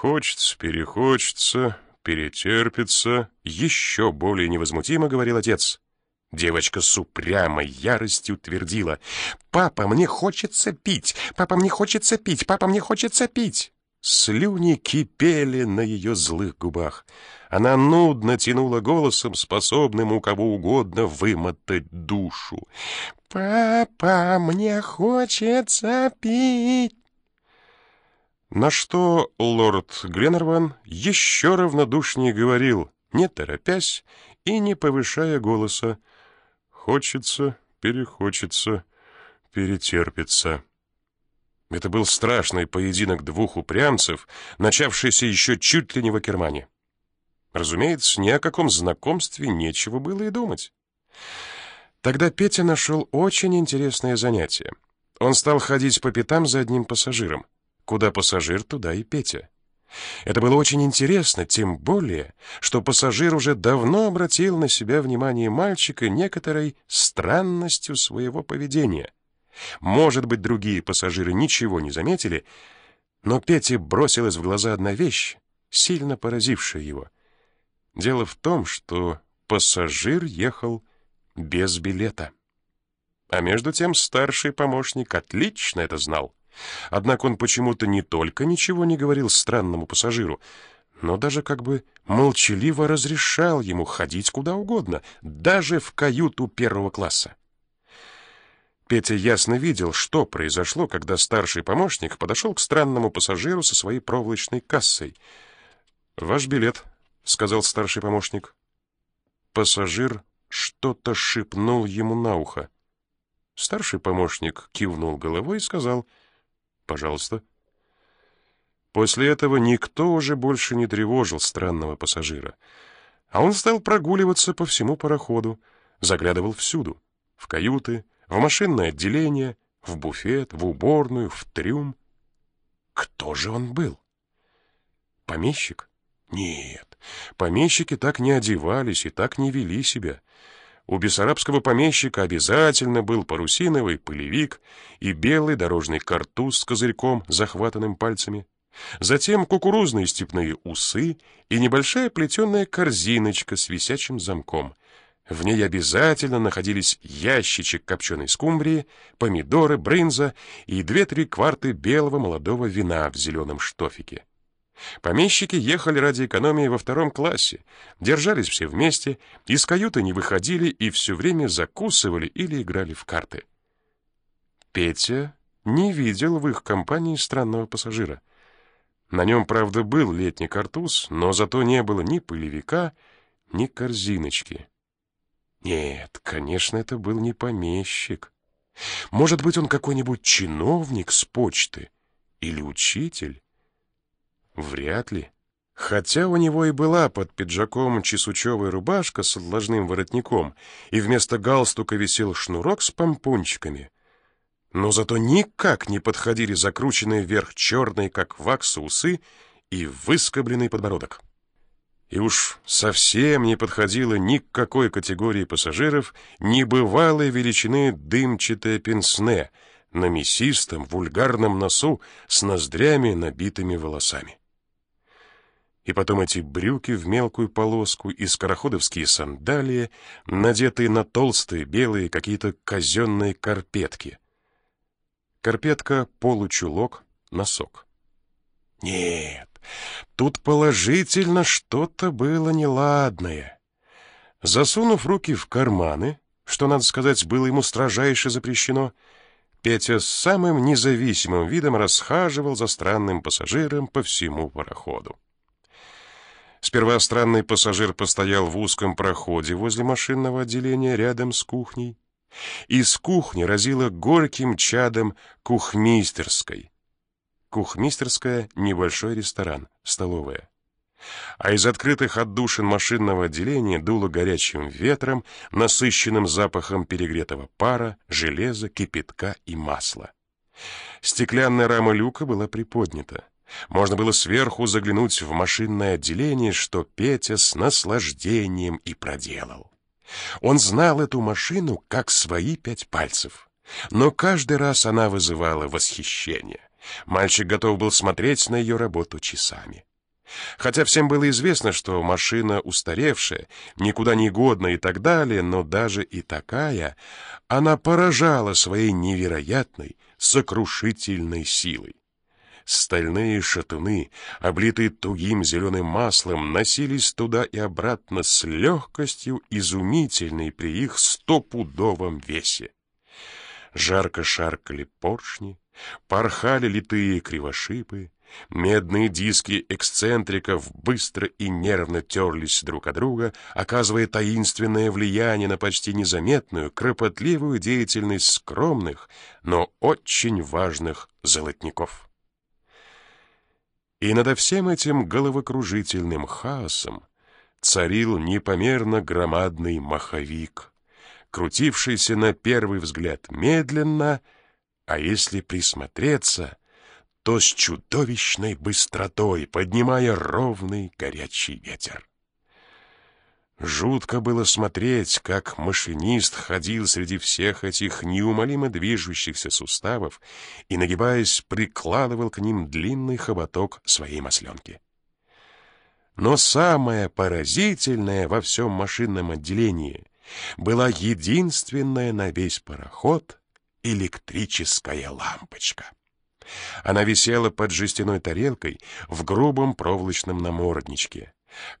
Хочется, перехочется, перетерпится, еще более невозмутимо говорил отец. Девочка с упрямой яростью твердила. «Папа, мне хочется пить! Папа, мне хочется пить! Папа, мне хочется пить!» Слюни кипели на ее злых губах. Она нудно тянула голосом, способным у кого угодно вымотать душу. «Папа, мне хочется пить!» На что лорд Гленнерван еще равнодушнее говорил, не торопясь и не повышая голоса. «Хочется, перехочется, перетерпится». Это был страшный поединок двух упрямцев, начавшийся еще чуть ли не в Акермане. Разумеется, ни о каком знакомстве нечего было и думать. Тогда Петя нашел очень интересное занятие. Он стал ходить по пятам за одним пассажиром. Куда пассажир, туда и Петя. Это было очень интересно, тем более, что пассажир уже давно обратил на себя внимание мальчика некоторой странностью своего поведения. Может быть, другие пассажиры ничего не заметили, но Пете бросилась в глаза одна вещь, сильно поразившая его. Дело в том, что пассажир ехал без билета. А между тем старший помощник отлично это знал. Однако он почему-то не только ничего не говорил странному пассажиру, но даже как бы молчаливо разрешал ему ходить куда угодно, даже в каюту первого класса. Петя ясно видел, что произошло, когда старший помощник подошел к странному пассажиру со своей проволочной кассой. «Ваш билет», — сказал старший помощник. Пассажир что-то шепнул ему на ухо. Старший помощник кивнул головой и сказал — Пожалуйста. После этого никто уже больше не тревожил странного пассажира, а он стал прогуливаться по всему пароходу, заглядывал всюду: в каюты, в машинное отделение, в буфет, в уборную, в трюм. Кто же он был? Помещик? Нет, помещики так не одевались и так не вели себя. У бессарабского помещика обязательно был парусиновый пылевик и белый дорожный картуз с козырьком, захватанным пальцами. Затем кукурузные степные усы и небольшая плетеная корзиночка с висячим замком. В ней обязательно находились ящичек копченой скумбрии, помидоры, брынза и две-три кварты белого молодого вина в зеленом штофике. Помещики ехали ради экономии во втором классе, держались все вместе, из каюты не выходили и все время закусывали или играли в карты. Петя не видел в их компании странного пассажира. На нем, правда, был летний картуз, но зато не было ни пылевика, ни корзиночки. Нет, конечно, это был не помещик. Может быть, он какой-нибудь чиновник с почты или учитель. Вряд ли. Хотя у него и была под пиджаком чесучевая рубашка с отложным воротником, и вместо галстука висел шнурок с помпончиками. Но зато никак не подходили закрученные вверх черные, как вакс, усы и выскобленный подбородок. И уж совсем не подходило ни к какой категории пассажиров небывалой величины дымчатое пенсне на мясистом вульгарном носу с ноздрями, набитыми волосами. И потом эти брюки в мелкую полоску и скороходовские сандалии, надетые на толстые белые какие-то казенные карпетки. Карпетка — получулок, носок. Нет, тут положительно что-то было неладное. Засунув руки в карманы, что, надо сказать, было ему строжайше запрещено, Петя с самым независимым видом расхаживал за странным пассажиром по всему пароходу. Сперва странный пассажир постоял в узком проходе возле машинного отделения рядом с кухней. Из кухни разило горьким чадом кухмистерской. Кухмистерская — небольшой ресторан, столовая. А из открытых отдушин машинного отделения дуло горячим ветром, насыщенным запахом перегретого пара, железа, кипятка и масла. Стеклянная рама люка была приподнята. Можно было сверху заглянуть в машинное отделение, что Петя с наслаждением и проделал. Он знал эту машину как свои пять пальцев, но каждый раз она вызывала восхищение. Мальчик готов был смотреть на ее работу часами. Хотя всем было известно, что машина устаревшая, никуда не годна и так далее, но даже и такая, она поражала своей невероятной, сокрушительной силой. Стальные шатуны, облитые тугим зеленым маслом, носились туда и обратно с легкостью, изумительной при их стопудовом весе. Жарко шаркали поршни, порхали литые кривошипы, Медные диски эксцентриков быстро и нервно терлись друг от друга, оказывая таинственное влияние на почти незаметную, кропотливую деятельность скромных, но очень важных золотников. И над всем этим головокружительным хаосом царил непомерно громадный маховик, крутившийся на первый взгляд медленно, а если присмотреться — то с чудовищной быстротой, поднимая ровный горячий ветер. Жутко было смотреть, как машинист ходил среди всех этих неумолимо движущихся суставов и, нагибаясь, прикладывал к ним длинный хоботок своей масленки. Но самое поразительное во всем машинном отделении была единственная на весь пароход электрическая лампочка. Она висела под жестяной тарелкой в грубом проволочном намордничке.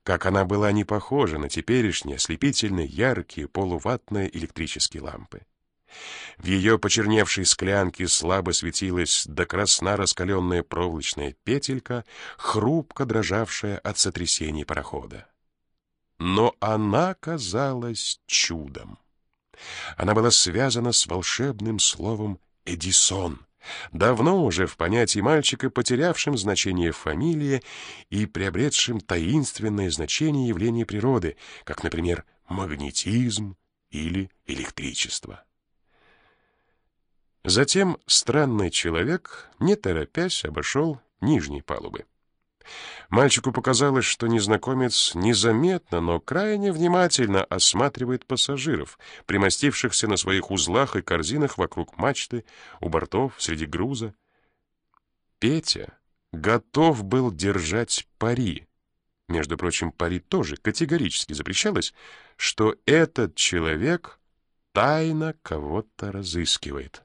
Как она была не похожа на теперешние ослепительно яркие полуватные электрические лампы. В ее почерневшей склянке слабо светилась до красна раскаленная проволочная петелька, хрупко дрожавшая от сотрясений парохода. Но она казалась чудом. Она была связана с волшебным словом «Эдисон», давно уже в понятии мальчика, потерявшим значение фамилии и приобретшим таинственное значение явления природы, как, например, магнетизм или электричество. Затем странный человек, не торопясь, обошел нижние палубы. Мальчику показалось, что незнакомец незаметно, но крайне внимательно осматривает пассажиров, примостившихся на своих узлах и корзинах вокруг мачты, у бортов, среди груза. Петя готов был держать пари. Между прочим, пари тоже категорически запрещалось, что этот человек тайно кого-то разыскивает.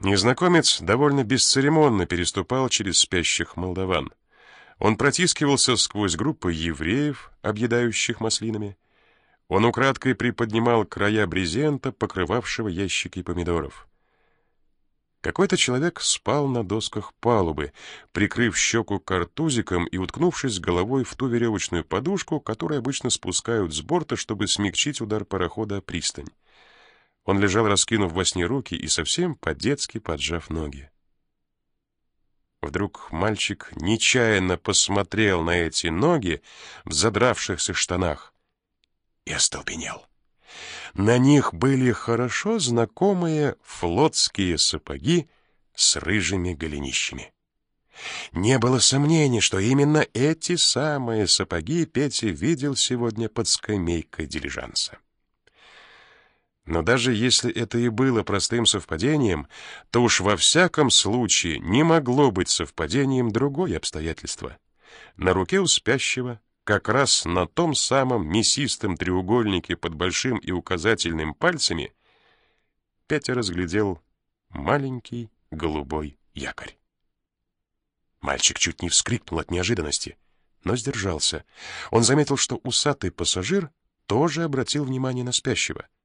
Незнакомец довольно бесцеремонно переступал через спящих молдаван. Он протискивался сквозь группы евреев, объедающих маслинами. Он украдкой приподнимал края брезента, покрывавшего ящики помидоров. Какой-то человек спал на досках палубы, прикрыв щеку картузиком и уткнувшись головой в ту веревочную подушку, которую обычно спускают с борта, чтобы смягчить удар парохода о пристань. Он лежал, раскинув во сне руки и совсем по-детски поджав ноги. Вдруг мальчик нечаянно посмотрел на эти ноги в задравшихся штанах и остолбенел. На них были хорошо знакомые флотские сапоги с рыжими голенищами. Не было сомнений, что именно эти самые сапоги Петя видел сегодня под скамейкой дилижанса. Но даже если это и было простым совпадением, то уж во всяком случае не могло быть совпадением другое обстоятельство. На руке у спящего, как раз на том самом мясистом треугольнике под большим и указательным пальцами, Петя разглядел маленький голубой якорь. Мальчик чуть не вскрикнул от неожиданности, но сдержался. Он заметил, что усатый пассажир тоже обратил внимание на спящего —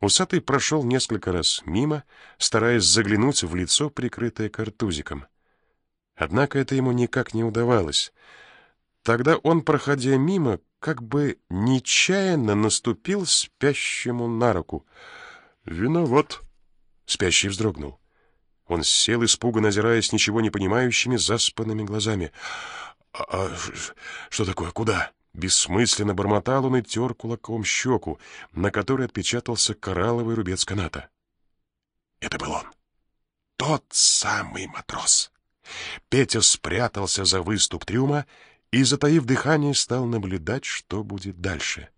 Усатый прошел несколько раз мимо, стараясь заглянуть в лицо, прикрытое картузиком. Однако это ему никак не удавалось. Тогда он, проходя мимо, как бы нечаянно наступил спящему на руку. «Виноват!» Спящий вздрогнул. Он сел, испуганно озираясь ничего не понимающими заспанными глазами. «А, а что такое? Куда?» Бессмысленно бормотал он и тер кулаком щеку, на которой отпечатался коралловый рубец каната. Это был он. Тот самый матрос. Петя спрятался за выступ трюма и, затаив дыхание, стал наблюдать, что будет дальше.